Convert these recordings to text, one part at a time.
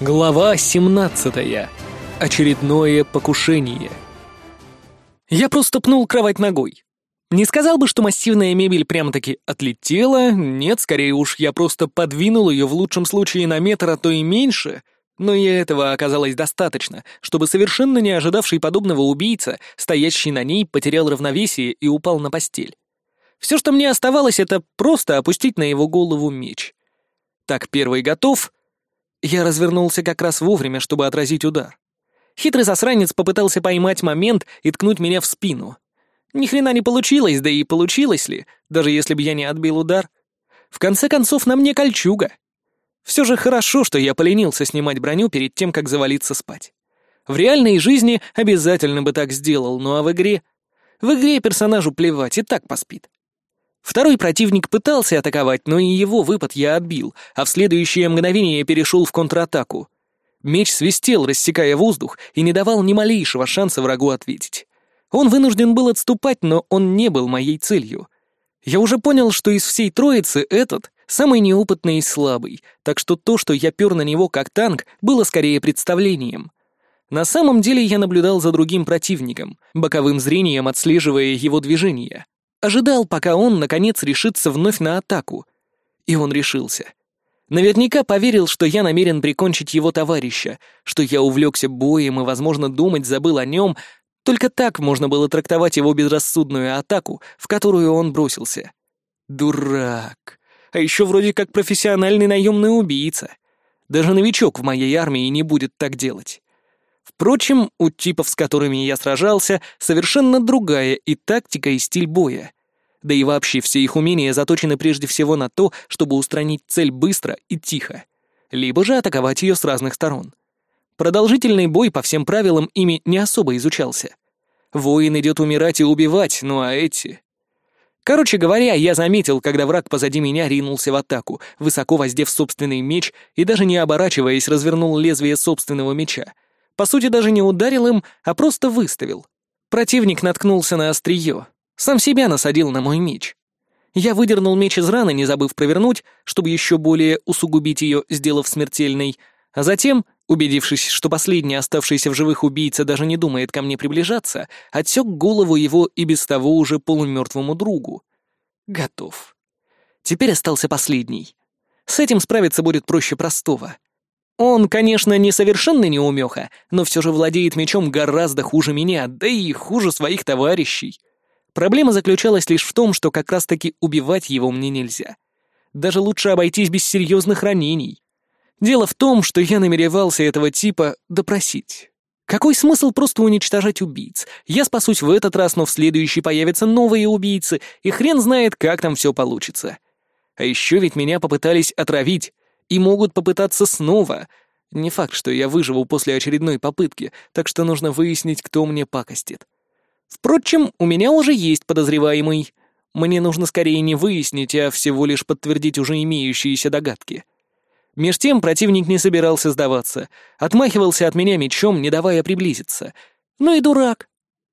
Глава 17. Очередное покушение. Я просто пнул кровать ногой. Не сказал бы, что массивная мебель прямо-таки отлетела, нет, скорее уж, я просто подвинул ее в лучшем случае на метр, а то и меньше, но и этого оказалось достаточно, чтобы совершенно не ожидавший подобного убийца, стоящий на ней, потерял равновесие и упал на постель. Все, что мне оставалось, это просто опустить на его голову меч. Так, первый готов — я развернулся как раз вовремя, чтобы отразить удар. Хитрый засранец попытался поймать момент и ткнуть меня в спину. Ни хрена не получилось, да и получилось ли, даже если бы я не отбил удар. В конце концов, на мне кольчуга. Все же хорошо, что я поленился снимать броню перед тем, как завалиться спать. В реальной жизни обязательно бы так сделал, ну а в игре... В игре персонажу плевать, и так поспит. Второй противник пытался атаковать, но и его выпад я отбил, а в следующее мгновение перешел в контратаку. Меч свистел, рассекая воздух, и не давал ни малейшего шанса врагу ответить. Он вынужден был отступать, но он не был моей целью. Я уже понял, что из всей троицы этот самый неопытный и слабый, так что то, что я пёр на него как танк, было скорее представлением. На самом деле я наблюдал за другим противником, боковым зрением отслеживая его движения. Ожидал, пока он, наконец, решится вновь на атаку. И он решился. Наверняка поверил, что я намерен прикончить его товарища, что я увлекся боем и, возможно, думать забыл о нем. Только так можно было трактовать его безрассудную атаку, в которую он бросился. Дурак. А еще вроде как профессиональный наемный убийца. Даже новичок в моей армии не будет так делать. Впрочем, у типов, с которыми я сражался, совершенно другая и тактика, и стиль боя. Да и вообще все их умения заточены прежде всего на то, чтобы устранить цель быстро и тихо, либо же атаковать ее с разных сторон. Продолжительный бой по всем правилам ими не особо изучался. Воин идет умирать и убивать, ну а эти... Короче говоря, я заметил, когда враг позади меня ринулся в атаку, высоко воздев собственный меч и даже не оборачиваясь развернул лезвие собственного меча — по сути, даже не ударил им, а просто выставил. Противник наткнулся на острие. Сам себя насадил на мой меч. Я выдернул меч из раны, не забыв провернуть, чтобы еще более усугубить ее, сделав смертельной, а затем, убедившись, что последний оставшийся в живых убийца даже не думает ко мне приближаться, отсек голову его и без того уже полумертвому другу. Готов. Теперь остался последний. С этим справиться будет проще простого. Он, конечно, не совершенно неумеха, но все же владеет мечом гораздо хуже меня, да и хуже своих товарищей. Проблема заключалась лишь в том, что как раз-таки убивать его мне нельзя. Даже лучше обойтись без серьезных ранений. Дело в том, что я намеревался этого типа допросить. Какой смысл просто уничтожать убийц? Я спасусь в этот раз, но в следующий появятся новые убийцы, и хрен знает, как там все получится. А еще ведь меня попытались отравить и могут попытаться снова. Не факт, что я выживу после очередной попытки, так что нужно выяснить, кто мне пакостит. Впрочем, у меня уже есть подозреваемый. Мне нужно скорее не выяснить, а всего лишь подтвердить уже имеющиеся догадки. Меж тем противник не собирался сдаваться, отмахивался от меня мечом, не давая приблизиться. Ну и дурак.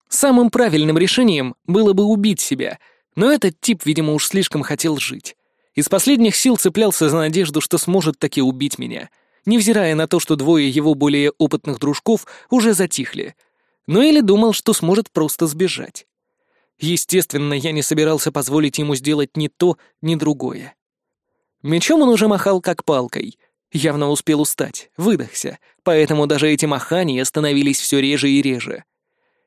Самым правильным решением было бы убить себя, но этот тип, видимо, уж слишком хотел жить. Из последних сил цеплялся за надежду, что сможет таки убить меня, невзирая на то, что двое его более опытных дружков уже затихли. Но или думал, что сможет просто сбежать. Естественно, я не собирался позволить ему сделать ни то, ни другое. Мечом он уже махал как палкой. Явно успел устать, выдохся, поэтому даже эти махания становились все реже и реже.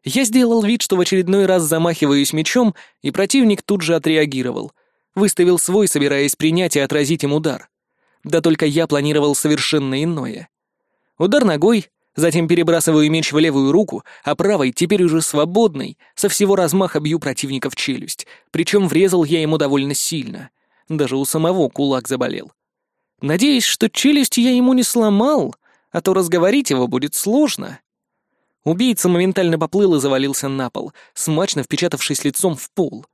Я сделал вид, что в очередной раз замахиваюсь мечом, и противник тут же отреагировал — Выставил свой, собираясь принять и отразить им удар. Да только я планировал совершенно иное. Удар ногой, затем перебрасываю меч в левую руку, а правой, теперь уже свободной, со всего размаха бью противника в челюсть, причем врезал я ему довольно сильно. Даже у самого кулак заболел. Надеюсь, что челюсть я ему не сломал, а то разговорить его будет сложно. Убийца моментально поплыл и завалился на пол, смачно впечатавшись лицом в пол.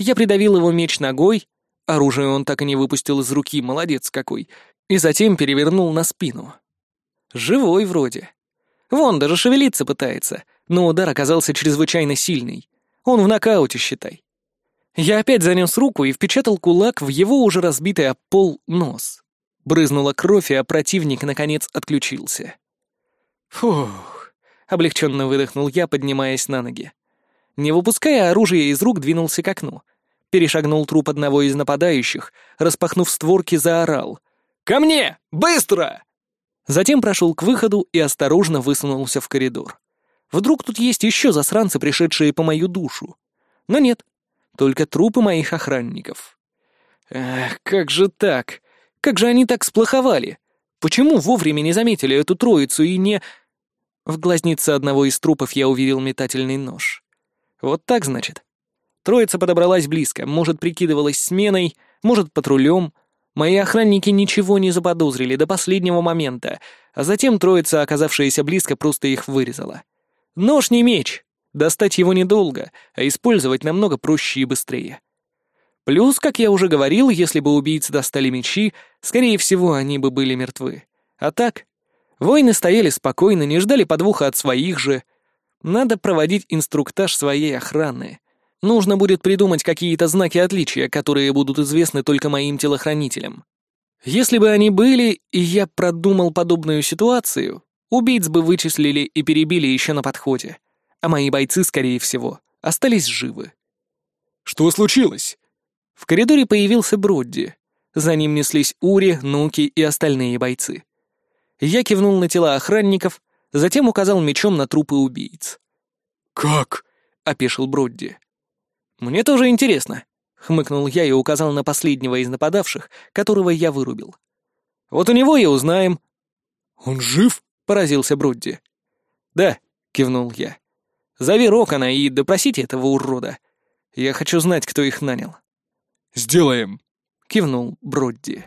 Я придавил его меч ногой, Оружие он так и не выпустил из руки, молодец какой. И затем перевернул на спину. Живой вроде. Вон, даже шевелиться пытается, но удар оказался чрезвычайно сильный. Он в нокауте, считай. Я опять занес руку и впечатал кулак в его уже разбитый об пол нос. Брызнула кровь, а противник, наконец, отключился. «Фух!» — облегченно выдохнул я, поднимаясь на ноги. Не выпуская оружие из рук, двинулся к окну, перешагнул труп одного из нападающих, распахнув створки, заорал. «Ко мне! Быстро!» Затем прошел к выходу и осторожно высунулся в коридор. Вдруг тут есть еще засранцы, пришедшие по мою душу? Но нет, только трупы моих охранников. Эх, как же так? Как же они так сплоховали? Почему вовремя не заметили эту троицу и не... В глазнице одного из трупов я увидел метательный нож. Вот так, значит? Троица подобралась близко, может, прикидывалась сменой, может, патрулем. Мои охранники ничего не заподозрили до последнего момента, а затем троица, оказавшаяся близко, просто их вырезала. Нож не меч. Достать его недолго, а использовать намного проще и быстрее. Плюс, как я уже говорил, если бы убийцы достали мечи, скорее всего, они бы были мертвы. А так, воины стояли спокойно, не ждали подвоха от своих же. Надо проводить инструктаж своей охраны. Нужно будет придумать какие-то знаки отличия, которые будут известны только моим телохранителям. Если бы они были, и я продумал подобную ситуацию, убийц бы вычислили и перебили еще на подходе, а мои бойцы, скорее всего, остались живы. «Что случилось?» В коридоре появился Бродди. За ним неслись Ури, Нуки и остальные бойцы. Я кивнул на тела охранников, затем указал мечом на трупы убийц. «Как?» — опешил Бродди. «Мне тоже интересно», — хмыкнул я и указал на последнего из нападавших, которого я вырубил. «Вот у него и узнаем». «Он жив?» — поразился Бродди. «Да», — кивнул я. «Зови Рокона и допросите этого урода. Я хочу знать, кто их нанял». «Сделаем», — кивнул Бродди.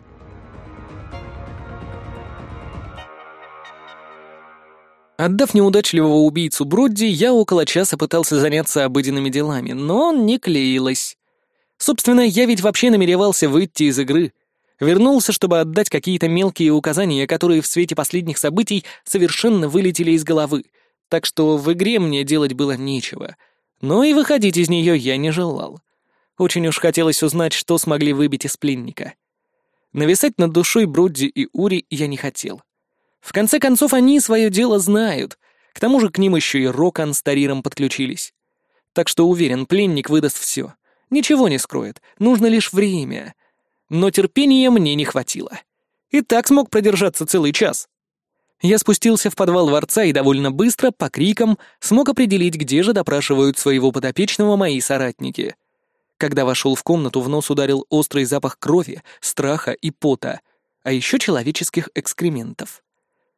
Отдав неудачливого убийцу Бродди, я около часа пытался заняться обыденными делами, но не клеилось. Собственно, я ведь вообще намеревался выйти из игры. Вернулся, чтобы отдать какие-то мелкие указания, которые в свете последних событий совершенно вылетели из головы, так что в игре мне делать было нечего. Но и выходить из нее я не желал. Очень уж хотелось узнать, что смогли выбить из пленника. Нависать над душой Бродди и Ури я не хотел. В конце концов, они свое дело знают. К тому же к ним еще и Рокон с Тариром подключились. Так что уверен, пленник выдаст все. Ничего не скроет, нужно лишь время. Но терпения мне не хватило. И так смог продержаться целый час. Я спустился в подвал дворца и довольно быстро, по крикам, смог определить, где же допрашивают своего подопечного мои соратники. Когда вошел в комнату, в нос ударил острый запах крови, страха и пота, а еще человеческих экскрементов.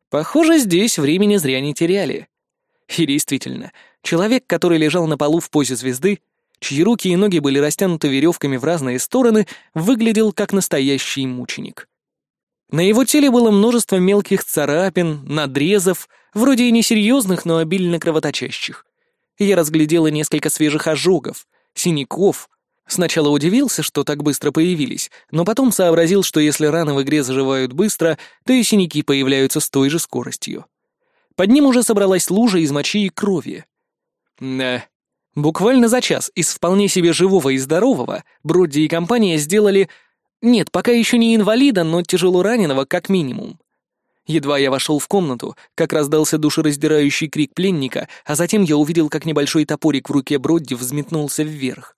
Похоже, здесь времени зря не теряли. И действительно, человек, который лежал на полу в позе звезды, чьи руки и ноги были растянуты веревками в разные стороны, выглядел как настоящий мученик. На его теле было множество мелких царапин, надрезов, вроде и несерьезных, но обильно кровоточащих. Я разглядела несколько свежих ожогов, синяков, Сначала удивился, что так быстро появились, но потом сообразил, что если раны в игре заживают быстро, то и синяки появляются с той же скоростью. Под ним уже собралась лужа из мочи и крови. Да. Буквально за час из вполне себе живого и здорового Бродди и компания сделали... Нет, пока еще не инвалида, но тяжело раненого как минимум. Едва я вошел в комнату, как раздался душераздирающий крик пленника, а затем я увидел, как небольшой топорик в руке Бродди взметнулся вверх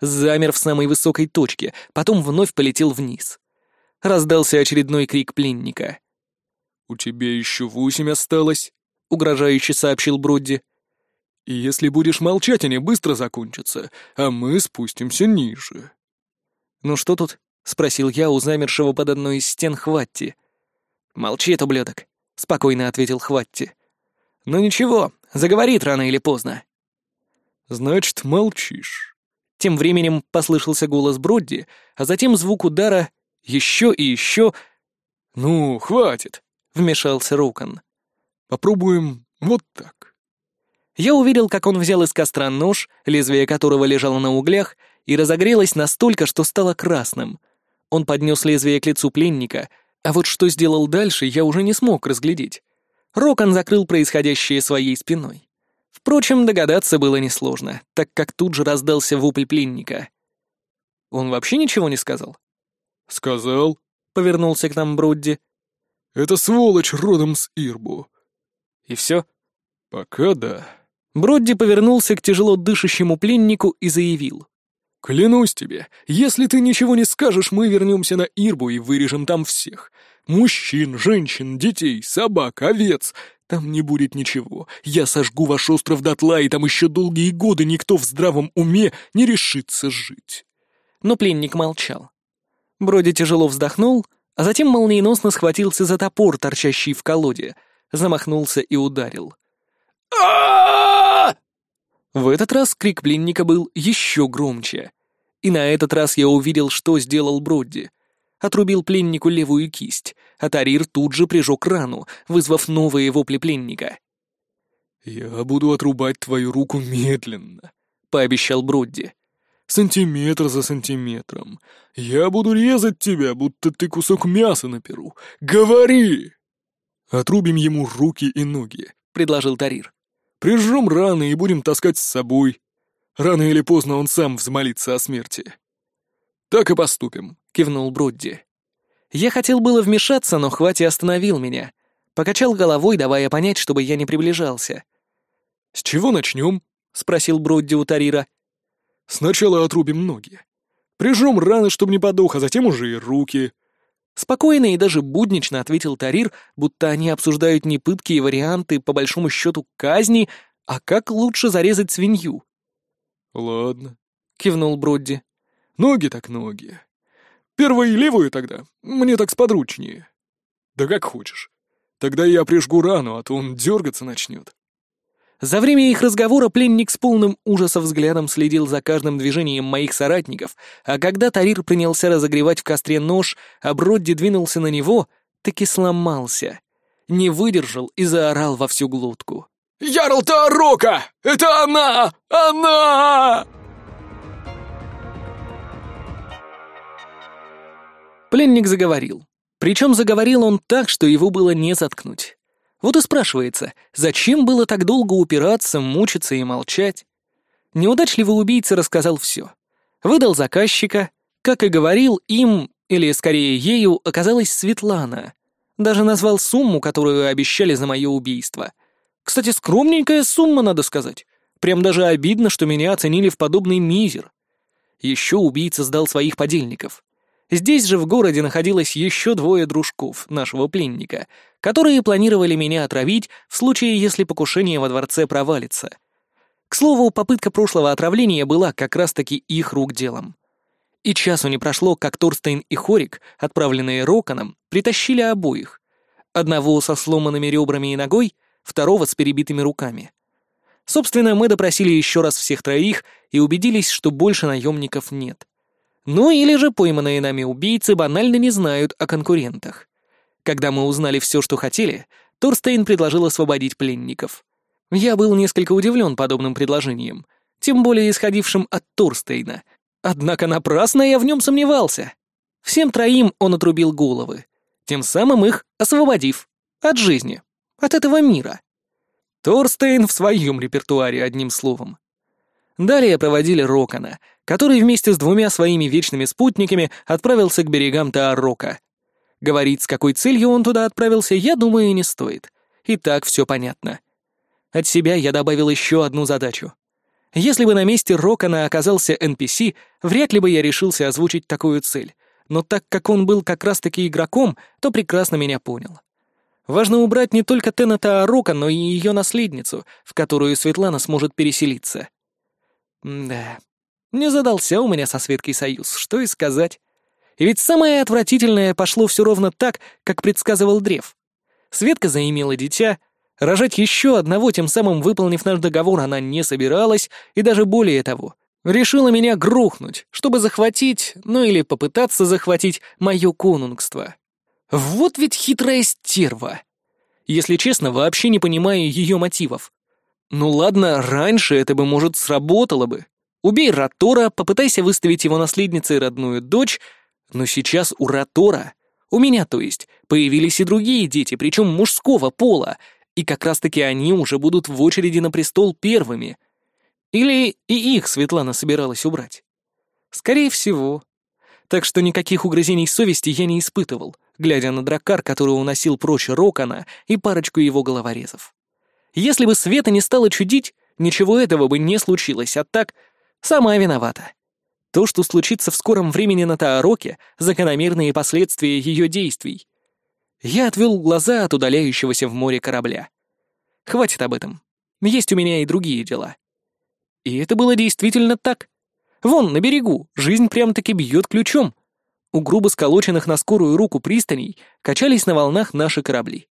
замер в самой высокой точке, потом вновь полетел вниз. Раздался очередной крик пленника. «У тебя еще восемь осталось», — угрожающе сообщил Бродди. «И если будешь молчать, они быстро закончатся, а мы спустимся ниже». «Ну что тут?» — спросил я у замершего под одной из стен Хватти. «Молчи, ублюдок», — спокойно ответил Хватти. «Ну ничего, заговорит рано или поздно». «Значит, молчишь». Тем временем послышался голос Бродди, а затем звук удара еще и еще. «Ну, хватит!» — вмешался Рокон. «Попробуем вот так». Я увидел, как он взял из костра нож, лезвие которого лежало на углях, и разогрелось настолько, что стало красным. Он поднес лезвие к лицу пленника, а вот что сделал дальше, я уже не смог разглядеть. Рокон закрыл происходящее своей спиной. Впрочем, догадаться было несложно, так как тут же раздался вопль пленника. «Он вообще ничего не сказал?» «Сказал», — повернулся к нам Бродди. «Это сволочь родом с Ирбу». «И все?» «Пока да». Бродди повернулся к тяжело дышащему пленнику и заявил. «Клянусь тебе, если ты ничего не скажешь, мы вернемся на Ирбу и вырежем там всех. Мужчин, женщин, детей, собак, овец, там не будет ничего. Я сожгу ваш остров дотла, и там еще долгие годы никто в здравом уме не решится жить». Но пленник молчал. Броди тяжело вздохнул, а затем молниеносно схватился за топор, торчащий в колоде, замахнулся и ударил. А! В этот раз крик пленника был еще громче. И на этот раз я увидел, что сделал Бродди — отрубил пленнику левую кисть, а Тарир тут же прижег рану, вызвав новые вопли пленника. «Я буду отрубать твою руку медленно», — пообещал Бродди. «Сантиметр за сантиметром. Я буду резать тебя, будто ты кусок мяса на перу. Говори!» «Отрубим ему руки и ноги», — предложил Тарир. «Прижжем раны и будем таскать с собой. Рано или поздно он сам взмолится о смерти». «Так и поступим», — кивнул Бродди. Я хотел было вмешаться, но Хвати остановил меня. Покачал головой, давая понять, чтобы я не приближался. «С чего начнем?» — спросил Бродди у Тарира. «Сначала отрубим ноги. Прижжем раны, чтобы не подох, а затем уже и руки». Спокойно и даже буднично ответил Тарир, будто они обсуждают не пытки и варианты, по большому счету, казни, а как лучше зарезать свинью. «Ладно», — кивнул Бродди. Ноги так ноги. Первую и левую тогда. Мне так сподручнее. Да как хочешь. Тогда я прижгу рану, а то он дергаться начнет. За время их разговора пленник с полным ужаса взглядом следил за каждым движением моих соратников, а когда Тарир принялся разогревать в костре нож, а Бродди двинулся на него, так и сломался. Не выдержал и заорал во всю глотку. «Ярл Тарока! Это она! Она!» Пленник заговорил. Причем заговорил он так, что его было не заткнуть. Вот и спрашивается, зачем было так долго упираться, мучиться и молчать? Неудачливый убийца рассказал все. Выдал заказчика. Как и говорил, им, или скорее ею, оказалась Светлана. Даже назвал сумму, которую обещали за мое убийство. Кстати, скромненькая сумма, надо сказать. Прям даже обидно, что меня оценили в подобный мизер. Еще убийца сдал своих подельников. Здесь же в городе находилось еще двое дружков нашего пленника, которые планировали меня отравить в случае, если покушение во дворце провалится. К слову, попытка прошлого отравления была как раз-таки их рук делом. И часу не прошло, как Торстейн и Хорик, отправленные Роканом, притащили обоих. Одного со сломанными ребрами и ногой, второго с перебитыми руками. Собственно, мы допросили еще раз всех троих и убедились, что больше наемников нет. Ну или же пойманные нами убийцы банально не знают о конкурентах. Когда мы узнали все, что хотели, Торстейн предложил освободить пленников. Я был несколько удивлен подобным предложением, тем более исходившим от Торстейна. Однако напрасно я в нем сомневался. Всем троим он отрубил головы, тем самым их освободив от жизни, от этого мира. Торстейн в своем репертуаре, одним словом. Далее проводили Рокона, который вместе с двумя своими вечными спутниками отправился к берегам Таарока. Говорить, с какой целью он туда отправился, я думаю, не стоит. И так все понятно. От себя я добавил еще одну задачу. Если бы на месте Рокона оказался NPC, вряд ли бы я решился озвучить такую цель. Но так как он был как раз-таки игроком, то прекрасно меня понял. Важно убрать не только Теннета Арока, но и ее наследницу, в которую Светлана сможет переселиться. М да. Не задался у меня со Светкой союз, что и сказать. и Ведь самое отвратительное пошло все ровно так, как предсказывал Древ. Светка заимела дитя, рожать еще одного, тем самым выполнив наш договор, она не собиралась, и даже более того, решила меня грохнуть, чтобы захватить, ну или попытаться захватить, мое конунгство. Вот ведь хитрая стерва. Если честно, вообще не понимаю ее мотивов. Ну ладно, раньше это бы, может, сработало бы. Убей Ратора, попытайся выставить его наследницей родную дочь, но сейчас у Ратора, у меня то есть, появились и другие дети, причем мужского пола, и как раз-таки они уже будут в очереди на престол первыми. Или и их Светлана собиралась убрать? Скорее всего. Так что никаких угрызений совести я не испытывал, глядя на дракар, который уносил прочь Рокона и парочку его головорезов. Если бы Света не стала чудить, ничего этого бы не случилось, а так Сама виновата. То, что случится в скором времени на Таароке, закономерные последствия ее действий. Я отвел глаза от удаляющегося в море корабля. Хватит об этом. Есть у меня и другие дела. И это было действительно так. Вон, на берегу, жизнь прям-таки бьет ключом. У грубо сколоченных на скорую руку пристаней качались на волнах наши корабли.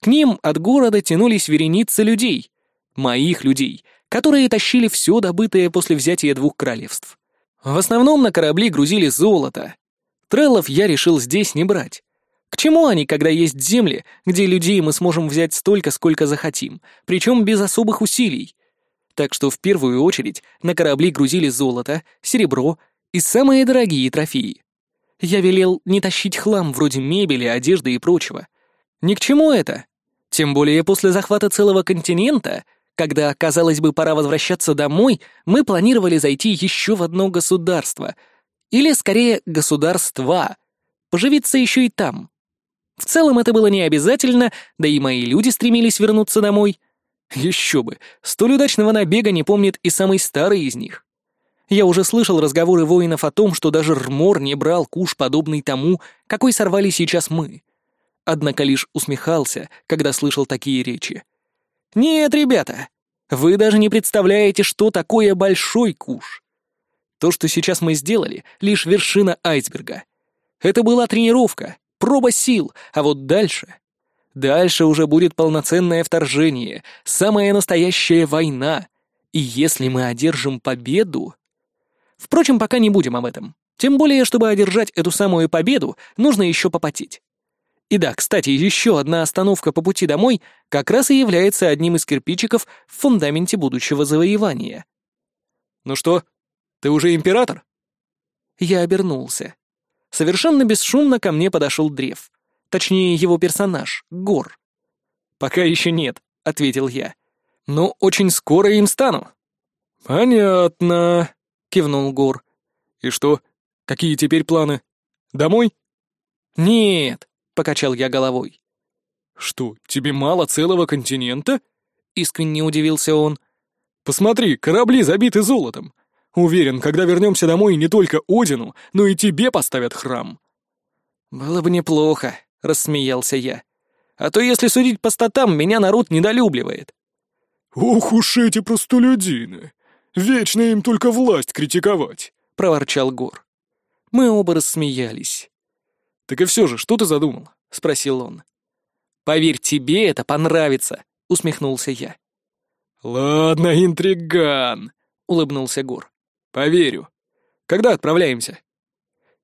К ним от города тянулись вереницы людей. Моих людей, которые тащили все добытое после взятия двух королевств. В основном на корабли грузили золото. Треллов я решил здесь не брать. К чему они, когда есть земли, где людей мы сможем взять столько, сколько захотим, причем без особых усилий? Так что в первую очередь на корабли грузили золото, серебро и самые дорогие трофеи. Я велел не тащить хлам вроде мебели, одежды и прочего. Ни к чему это. Тем более после захвата целого континента когда, казалось бы, пора возвращаться домой, мы планировали зайти еще в одно государство. Или, скорее, государства. Поживиться еще и там. В целом это было не обязательно, да и мои люди стремились вернуться домой. Еще бы, столь удачного набега не помнит и самый старый из них. Я уже слышал разговоры воинов о том, что даже Рмор не брал куш, подобный тому, какой сорвали сейчас мы. Однако лишь усмехался, когда слышал такие речи. Нет, ребята, вы даже не представляете, что такое большой куш. То, что сейчас мы сделали, лишь вершина айсберга. Это была тренировка, проба сил, а вот дальше... Дальше уже будет полноценное вторжение, самая настоящая война. И если мы одержим победу... Впрочем, пока не будем об этом. Тем более, чтобы одержать эту самую победу, нужно еще попотеть. И да, кстати, еще одна остановка по пути домой как раз и является одним из кирпичиков в фундаменте будущего завоевания. «Ну что, ты уже император?» Я обернулся. Совершенно бесшумно ко мне подошел Древ. Точнее, его персонаж, Гор. «Пока еще нет», — ответил я. «Но очень скоро им стану». «Понятно», — кивнул Гор. «И что, какие теперь планы? Домой?» «Нет», покачал я головой. «Что, тебе мало целого континента?» — искренне удивился он. «Посмотри, корабли забиты золотом. Уверен, когда вернемся домой, не только Одину, но и тебе поставят храм». «Было бы неплохо», — рассмеялся я. «А то, если судить по статам, меня народ недолюбливает». «Ох уж эти простолюдины! Вечно им только власть критиковать!» — проворчал Гор. Мы оба рассмеялись. «Так и все же, что ты задумал?» — спросил он. «Поверь, тебе это понравится», — усмехнулся я. «Ладно, интриган», — улыбнулся Гор. «Поверю. Когда отправляемся?»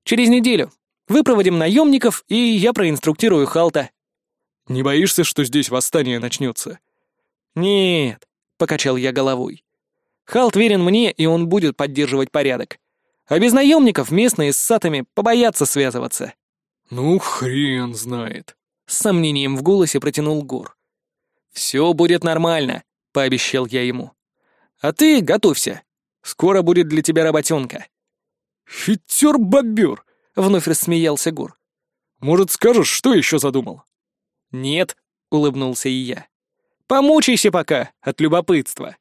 «Через неделю. Выпроводим наемников, и я проинструктирую Халта». «Не боишься, что здесь восстание начнется?» «Нет», — покачал я головой. «Халт верен мне, и он будет поддерживать порядок. А без наемников местные с сатами побоятся связываться». «Ну, хрен знает», — с сомнением в голосе протянул Гор. «Все будет нормально», — пообещал я ему. «А ты готовься. Скоро будет для тебя работенка». «Хитер-бобер», — вновь рассмеялся Гор. «Может, скажешь, что еще задумал?» «Нет», — улыбнулся и я. «Помучайся пока от любопытства».